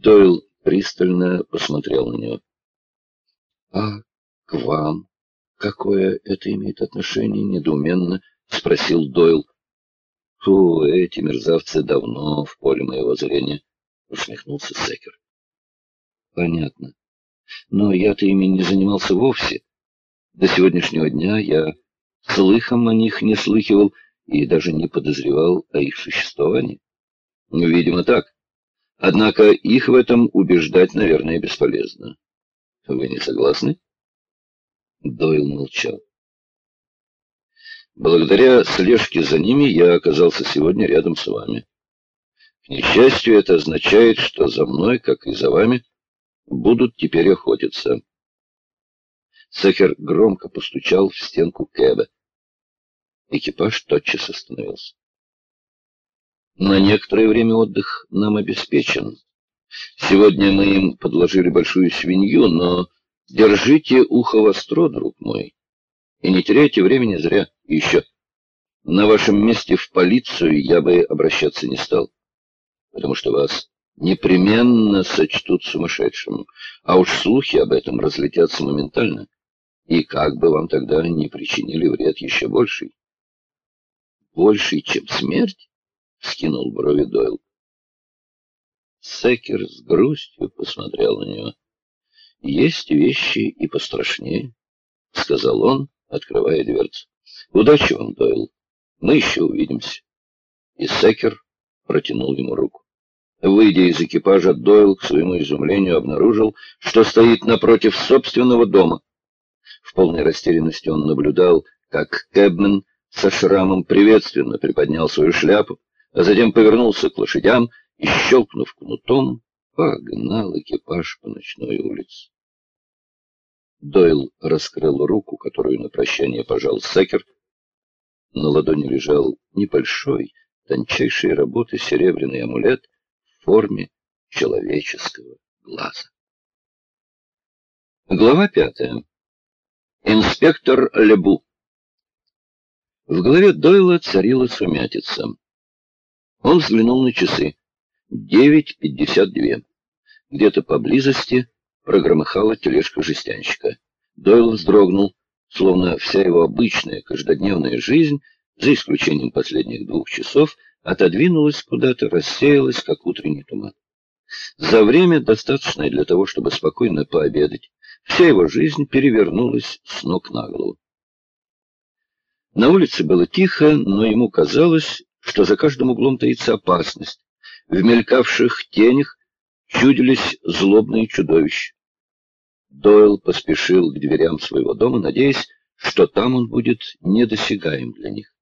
Дойл пристально посмотрел на него. — А к вам какое это имеет отношение? — недоуменно спросил Дойл. — Фу, эти мерзавцы давно в поле моего зрения, — усмехнулся Секер. — Понятно. Но я-то ими не занимался вовсе. До сегодняшнего дня я слыхом о них не слыхивал и даже не подозревал о их существовании. Ну, видимо, так. Однако их в этом убеждать, наверное, бесполезно. Вы не согласны? Дойл молчал. Благодаря слежке за ними я оказался сегодня рядом с вами. К несчастью, это означает, что за мной, как и за вами, будут теперь охотиться. Сехер громко постучал в стенку Кэба. Экипаж тотчас остановился. На некоторое время отдых нам обеспечен. Сегодня мы им подложили большую свинью, но держите ухо востро, друг мой, и не теряйте времени зря. еще, на вашем месте в полицию я бы обращаться не стал, потому что вас непременно сочтут сумасшедшим, а уж слухи об этом разлетятся моментально, и как бы вам тогда не причинили вред еще больший. Больший, чем смерть? — скинул брови Дойл. Секер с грустью посмотрел на него. — Есть вещи и пострашнее, — сказал он, открывая дверцу. — Удачи вам, Дойл. Мы еще увидимся. И Секер протянул ему руку. Выйдя из экипажа, Дойл, к своему изумлению, обнаружил, что стоит напротив собственного дома. В полной растерянности он наблюдал, как Кэбмен со шрамом приветственно приподнял свою шляпу, затем повернулся к лошадям и, щелкнув кнутом, погнал экипаж по ночной улице. Дойл раскрыл руку, которую на прощание пожал Секер. На ладони лежал небольшой, тончайшей работы серебряный амулет в форме человеческого глаза. Глава пятая. Инспектор Лебу. В голове Дойла царила сумятица. Он взглянул на часы. Девять пятьдесят две. Где-то поблизости прогромыхала тележка жестянщика. Дойл вздрогнул, словно вся его обычная каждодневная жизнь, за исключением последних двух часов, отодвинулась куда-то, рассеялась, как утренний туман. За время, достаточное для того, чтобы спокойно пообедать, вся его жизнь перевернулась с ног на голову. На улице было тихо, но ему казалось, что за каждым углом таится опасность. В мелькавших тенях чудились злобные чудовища. Дойл поспешил к дверям своего дома, надеясь, что там он будет недосягаем для них.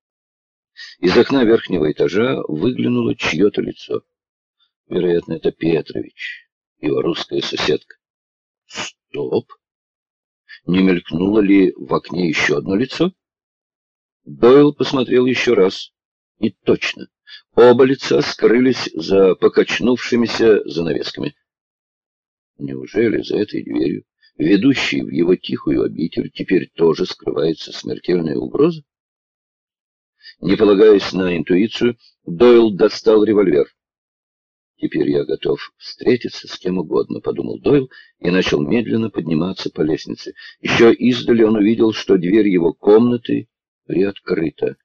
Из окна верхнего этажа выглянуло чье-то лицо. Вероятно, это Петрович, его русская соседка. Стоп! Не мелькнуло ли в окне еще одно лицо? Дойл посмотрел еще раз. И точно, оба лица скрылись за покачнувшимися занавесками. Неужели за этой дверью, ведущей в его тихую обитель, теперь тоже скрывается смертельная угроза? Не полагаясь на интуицию, Дойл достал револьвер. «Теперь я готов встретиться с кем угодно», — подумал Дойл и начал медленно подниматься по лестнице. Еще издали он увидел, что дверь его комнаты приоткрыта.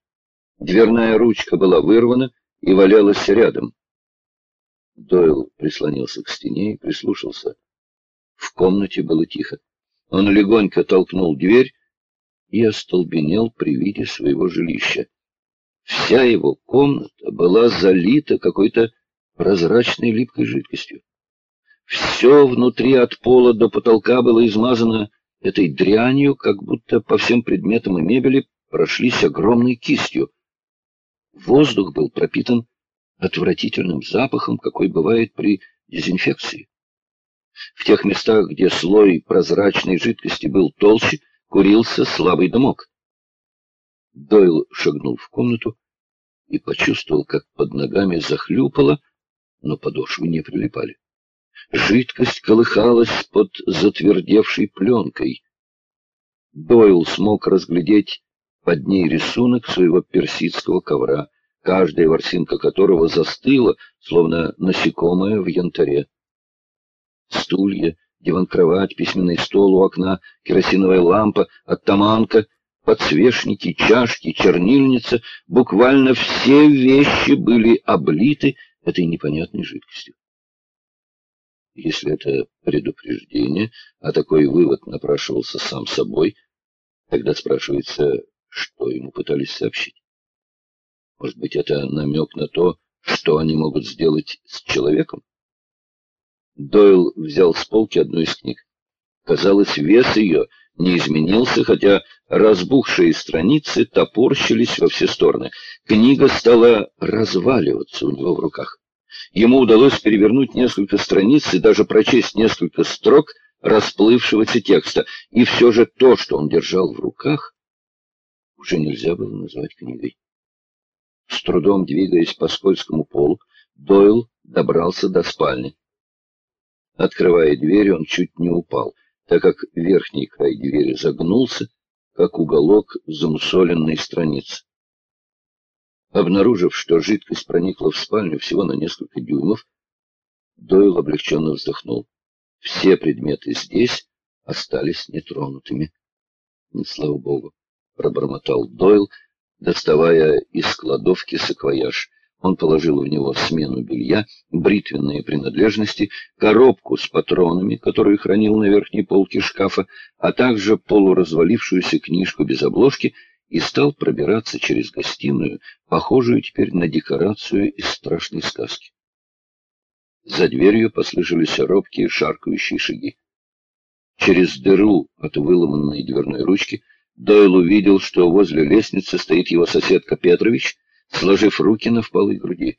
Дверная ручка была вырвана и валялась рядом. Дойл прислонился к стене и прислушался. В комнате было тихо. Он легонько толкнул дверь и остолбенел при виде своего жилища. Вся его комната была залита какой-то прозрачной липкой жидкостью. Все внутри от пола до потолка было измазано этой дрянью, как будто по всем предметам и мебели прошлись огромной кистью. Воздух был пропитан отвратительным запахом, какой бывает при дезинфекции. В тех местах, где слой прозрачной жидкости был толще, курился слабый дымок. Дойл шагнул в комнату и почувствовал, как под ногами захлюпало, но подошвы не прилипали. Жидкость колыхалась под затвердевшей пленкой. Дойл смог разглядеть под ней рисунок своего персидского ковра, каждая ворсинка которого застыла, словно насекомое в янтаре. Стулья, диван-кровать, письменный стол у окна, керосиновая лампа, оттаманка, подсвечники, чашки, чернильница, буквально все вещи были облиты этой непонятной жидкостью. Если это предупреждение, а такой вывод напрашивался сам собой, тогда спрашивается, что ему пытались сообщить. Может быть, это намек на то, что они могут сделать с человеком? Дойл взял с полки одну из книг. Казалось, вес ее не изменился, хотя разбухшие страницы топорщились во все стороны. Книга стала разваливаться у него в руках. Ему удалось перевернуть несколько страниц и даже прочесть несколько строк расплывшегося текста, и все же то, что он держал в руках, уже нельзя было назвать книгой. С трудом двигаясь по скользкому полу, Дойл добрался до спальни. Открывая дверь, он чуть не упал — так как верхний край двери загнулся, как уголок замусоленной страницы. Обнаружив, что жидкость проникла в спальню всего на несколько дюймов, Дойл облегченно вздохнул. Все предметы здесь остались нетронутыми. Слава богу, пробормотал Дойл, доставая из кладовки саквояж. Он положил в него смену белья, бритвенные принадлежности, коробку с патронами, которую хранил на верхней полке шкафа, а также полуразвалившуюся книжку без обложки, и стал пробираться через гостиную, похожую теперь на декорацию из страшной сказки. За дверью послышались робкие шаркающие шаги. Через дыру от выломанной дверной ручки Дойл увидел, что возле лестницы стоит его соседка Петрович, сложив руки на впалой груди.